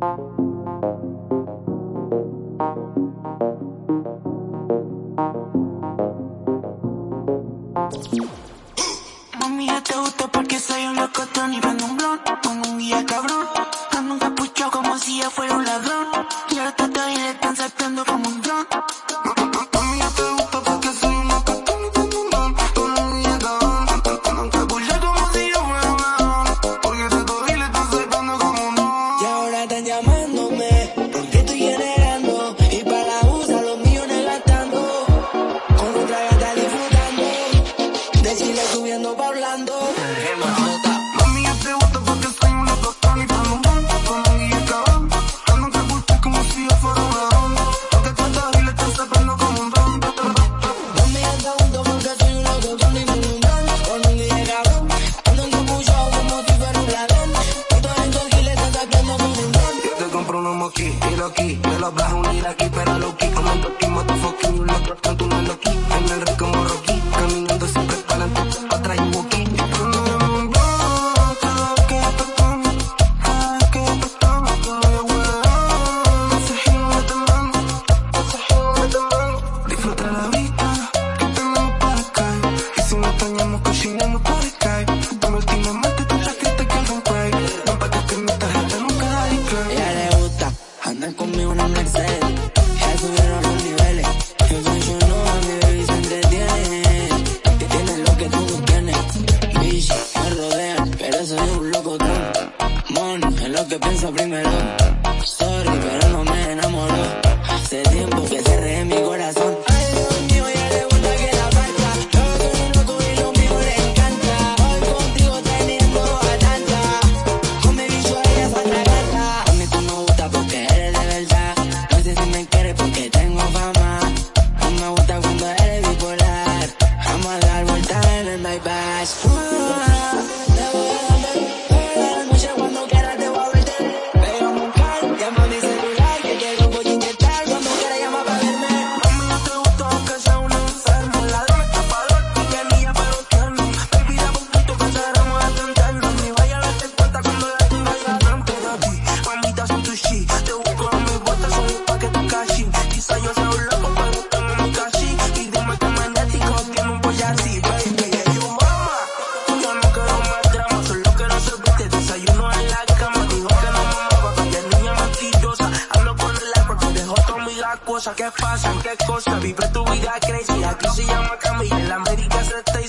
Mami, ya te gusta porque soy un Me lo bajo un aquí, pero low key. I'm a fucking motherfucking loco, tanto no low key. El rico como Rocky. Es lo que pienso primero. Sorry, pero no me enamoró. Hace tiempo que cerré en mi corazón. Ay, Algo conmigo ya le gusta que la falta. Todo con un loco y lo mismo le encanta. Hoy contigo te he a tanta. Con mi bicho a ella para tragarla. A mí tú no gusta porque eres de verdad. No sé si me quieres porque tengo fama. A mí me gusta cuando eres bipolar. Vamos a dar vueltas en el My Patch. cosas que pasan, qué cosas. Vive tu vida crazy. Aquí se llama Camila, en la América se está